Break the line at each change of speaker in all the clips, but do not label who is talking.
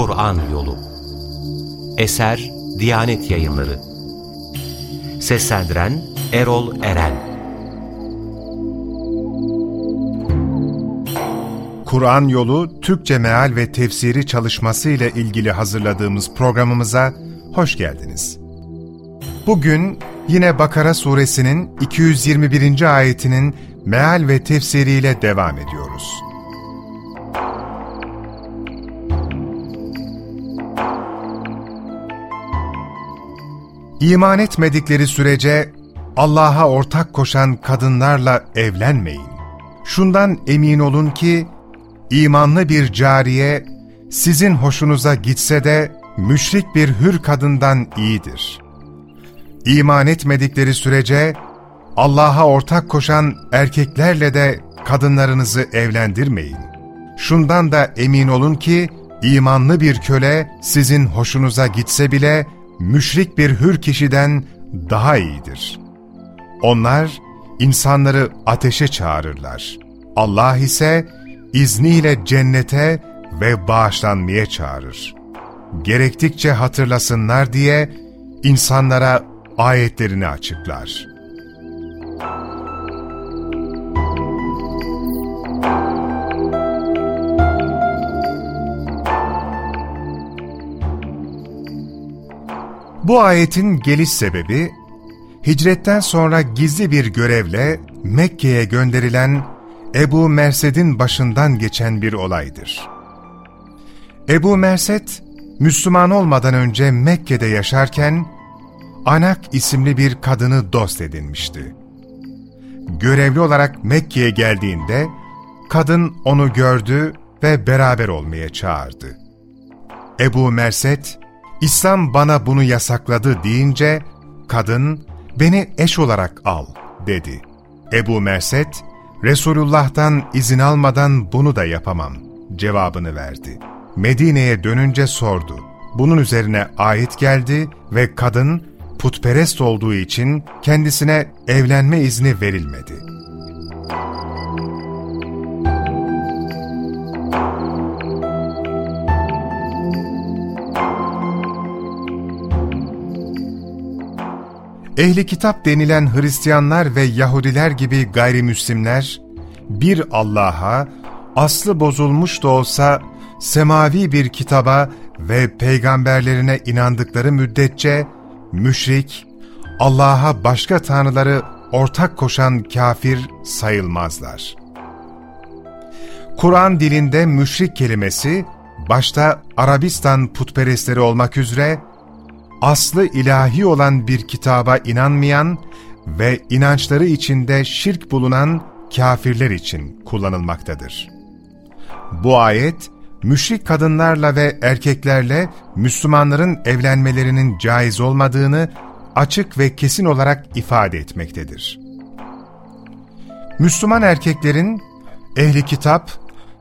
Kur'an Yolu Eser Diyanet Yayınları Seslendiren Erol Eren
Kur'an Yolu Türkçe Meal ve Tefsiri çalışması ile ilgili hazırladığımız programımıza hoş geldiniz. Bugün yine Bakara suresinin 221. ayetinin meal ve tefsiriyle devam ediyoruz. İman etmedikleri sürece Allah'a ortak koşan kadınlarla evlenmeyin. Şundan emin olun ki imanlı bir cariye sizin hoşunuza gitse de müşrik bir hür kadından iyidir. İman etmedikleri sürece Allah'a ortak koşan erkeklerle de kadınlarınızı evlendirmeyin. Şundan da emin olun ki imanlı bir köle sizin hoşunuza gitse bile müşrik bir hür kişiden daha iyidir. Onlar insanları ateşe çağırırlar. Allah ise izniyle cennete ve bağışlanmaya çağırır. Gerektikçe hatırlasınlar diye insanlara ayetlerini açıklar. Bu ayetin geliş sebebi, hicretten sonra gizli bir görevle Mekke'ye gönderilen Ebu Mersed'in başından geçen bir olaydır. Ebu Mersed, Müslüman olmadan önce Mekke'de yaşarken, Anak isimli bir kadını dost edinmişti. Görevli olarak Mekke'ye geldiğinde, kadın onu gördü ve beraber olmaya çağırdı. Ebu Mersed, İslam bana bunu yasakladı deyince, kadın, beni eş olarak al, dedi. Ebu Mersed, Resulullah'tan izin almadan bunu da yapamam, cevabını verdi. Medine'ye dönünce sordu. Bunun üzerine ayet geldi ve kadın, putperest olduğu için kendisine evlenme izni verilmedi. Ehli kitap denilen Hristiyanlar ve Yahudiler gibi gayrimüslimler, bir Allah'a, aslı bozulmuş da olsa semavi bir kitaba ve peygamberlerine inandıkları müddetçe, müşrik, Allah'a başka tanrıları ortak koşan kafir sayılmazlar. Kur'an dilinde müşrik kelimesi, başta Arabistan putperestleri olmak üzere, aslı ilahi olan bir kitaba inanmayan ve inançları içinde şirk bulunan kafirler için kullanılmaktadır. Bu ayet, müşrik kadınlarla ve erkeklerle Müslümanların evlenmelerinin caiz olmadığını açık ve kesin olarak ifade etmektedir. Müslüman erkeklerin ehli kitap,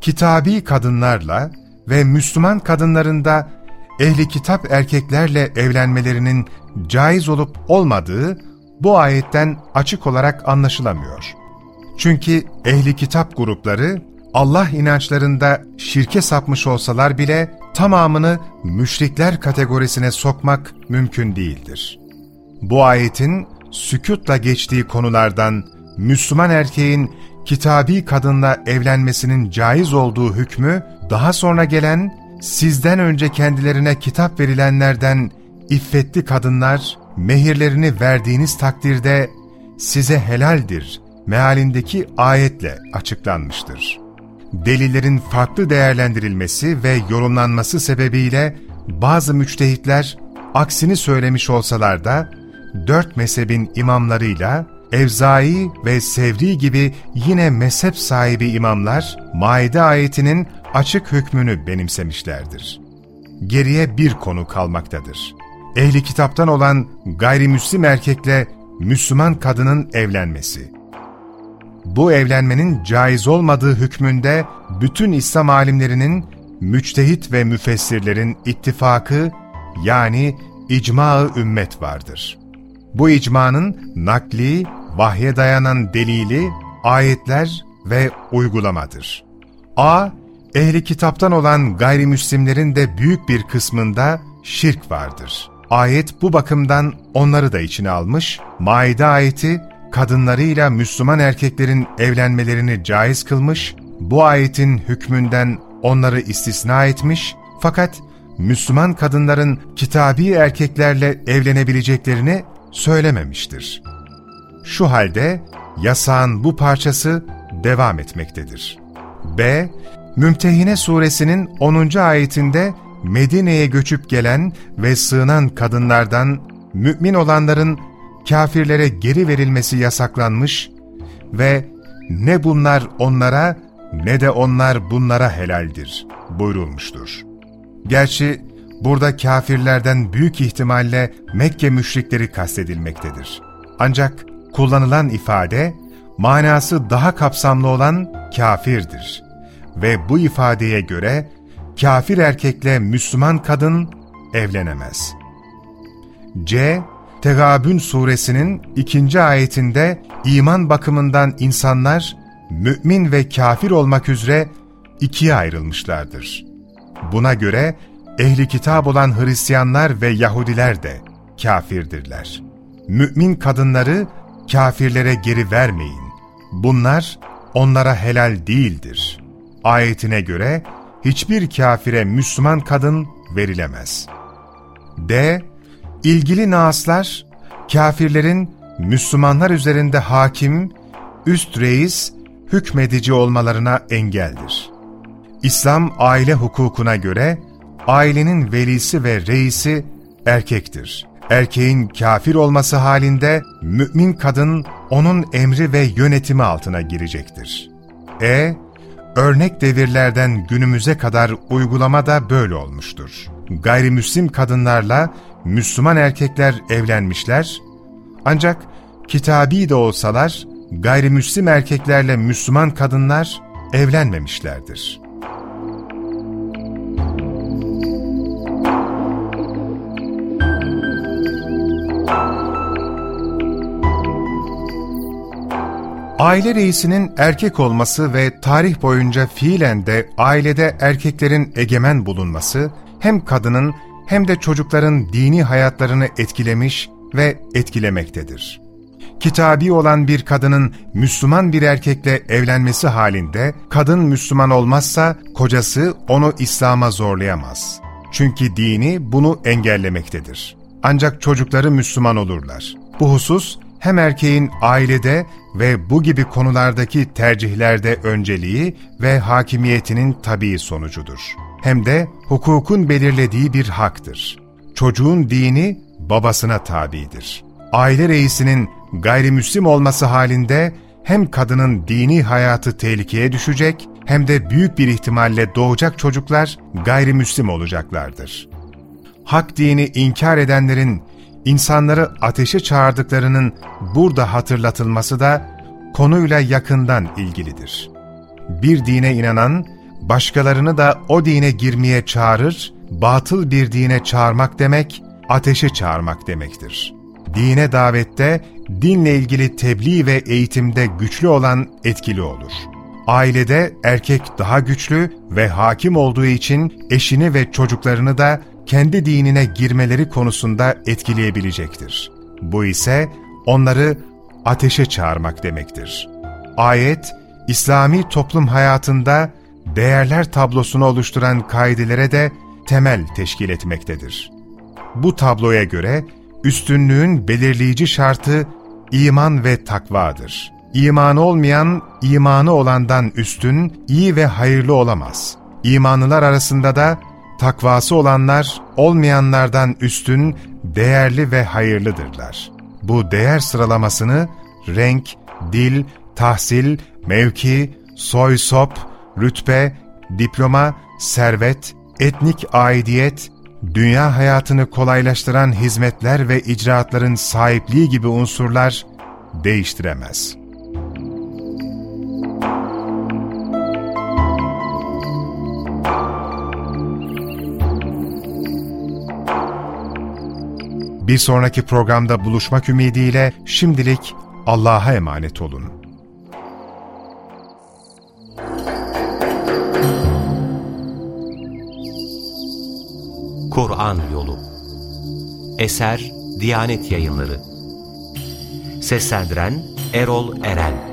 kitabi kadınlarla ve Müslüman kadınların da ehli kitap erkeklerle evlenmelerinin caiz olup olmadığı bu ayetten açık olarak anlaşılamıyor. Çünkü ehli kitap grupları Allah inançlarında şirke sapmış olsalar bile tamamını müşrikler kategorisine sokmak mümkün değildir. Bu ayetin sükutla geçtiği konulardan Müslüman erkeğin kitabi kadınla evlenmesinin caiz olduğu hükmü daha sonra gelen sizden önce kendilerine kitap verilenlerden iffetli kadınlar mehirlerini verdiğiniz takdirde size helaldir mealindeki ayetle açıklanmıştır. Delillerin farklı değerlendirilmesi ve yorumlanması sebebiyle bazı müçtehitler aksini söylemiş olsalar da dört mezhebin imamlarıyla Evzai ve Sevri gibi yine mezhep sahibi imamlar Maide ayetinin açık hükmünü benimsemişlerdir. Geriye bir konu kalmaktadır. Ehli kitaptan olan gayrimüslim erkekle Müslüman kadının evlenmesi. Bu evlenmenin caiz olmadığı hükmünde bütün İslam alimlerinin, müçtehit ve müfessirlerin ittifakı yani icma ümmet vardır. Bu icmanın nakli, vahye dayanan delili, ayetler ve uygulamadır. A ehli kitaptan olan gayrimüslimlerin de büyük bir kısmında şirk vardır. Ayet bu bakımdan onları da içine almış, Maide ayeti kadınlarıyla Müslüman erkeklerin evlenmelerini caiz kılmış, bu ayetin hükmünden onları istisna etmiş fakat Müslüman kadınların kitabi erkeklerle evlenebileceklerini söylememiştir. Şu halde yasağın bu parçası devam etmektedir. B. Mümtehine suresinin 10. ayetinde Medine'ye göçüp gelen ve sığınan kadınlardan mümin olanların kafirlere geri verilmesi yasaklanmış ve ne bunlar onlara ne de onlar bunlara helaldir buyurulmuştur. Gerçi burada kafirlerden büyük ihtimalle Mekke müşrikleri kastedilmektedir. Ancak kullanılan ifade manası daha kapsamlı olan kafirdir. Ve bu ifadeye göre kafir erkekle Müslüman kadın evlenemez. C. Tegabün suresinin ikinci ayetinde iman bakımından insanlar mümin ve kafir olmak üzere ikiye ayrılmışlardır. Buna göre ehli kitap olan Hristiyanlar ve Yahudiler de kafirdirler. Mümin kadınları kafirlere geri vermeyin. Bunlar onlara helal değildir. Ayetine göre hiçbir kafire Müslüman kadın verilemez. D. İlgili naaslar, kafirlerin Müslümanlar üzerinde hakim, üst reis, hükmedici olmalarına engeldir. İslam aile hukukuna göre, ailenin velisi ve reisi erkektir. Erkeğin kafir olması halinde mümin kadın onun emri ve yönetimi altına girecektir. E. Örnek devirlerden günümüze kadar uygulama da böyle olmuştur. Gayrimüslim kadınlarla Müslüman erkekler evlenmişler, ancak kitabi de olsalar gayrimüslim erkeklerle Müslüman kadınlar evlenmemişlerdir. Aile reisinin erkek olması ve tarih boyunca fiilen de ailede erkeklerin egemen bulunması, hem kadının hem de çocukların dini hayatlarını etkilemiş ve etkilemektedir. Kitabi olan bir kadının Müslüman bir erkekle evlenmesi halinde, kadın Müslüman olmazsa kocası onu İslam'a zorlayamaz. Çünkü dini bunu engellemektedir. Ancak çocukları Müslüman olurlar. Bu husus hem erkeğin ailede ve bu gibi konulardaki tercihlerde önceliği ve hakimiyetinin tabii sonucudur. Hem de hukukun belirlediği bir haktır. Çocuğun dini babasına tabidir. Aile reisinin gayrimüslim olması halinde hem kadının dini hayatı tehlikeye düşecek hem de büyük bir ihtimalle doğacak çocuklar gayrimüslim olacaklardır. Hak dini inkar edenlerin insanları ateşe çağırdıklarının burada hatırlatılması da konuyla yakından ilgilidir. Bir dine inanan, başkalarını da o dine girmeye çağırır, batıl bir dine çağırmak demek, ateşe çağırmak demektir. Dine davette, dinle ilgili tebliğ ve eğitimde güçlü olan etkili olur. Ailede erkek daha güçlü ve hakim olduğu için eşini ve çocuklarını da kendi dinine girmeleri konusunda etkileyebilecektir. Bu ise onları ateşe çağırmak demektir. Ayet, İslami toplum hayatında değerler tablosunu oluşturan kaidelere de temel teşkil etmektedir. Bu tabloya göre üstünlüğün belirleyici şartı iman ve takvadır. İmanı olmayan, imanı olandan üstün, iyi ve hayırlı olamaz. İmanlılar arasında da takvası olanlar olmayanlardan üstün, değerli ve hayırlıdırlar. Bu değer sıralamasını renk, dil, tahsil, mevki, soy sop, rütbe, diploma, servet, etnik aidiyet, dünya hayatını kolaylaştıran hizmetler ve icraatların sahipliği gibi unsurlar değiştiremez.'' Bir sonraki programda buluşmak ümidiyle şimdilik Allah'a emanet olun.
Kur'an Yolu Eser Diyanet Yayınları Seslendiren Erol Eren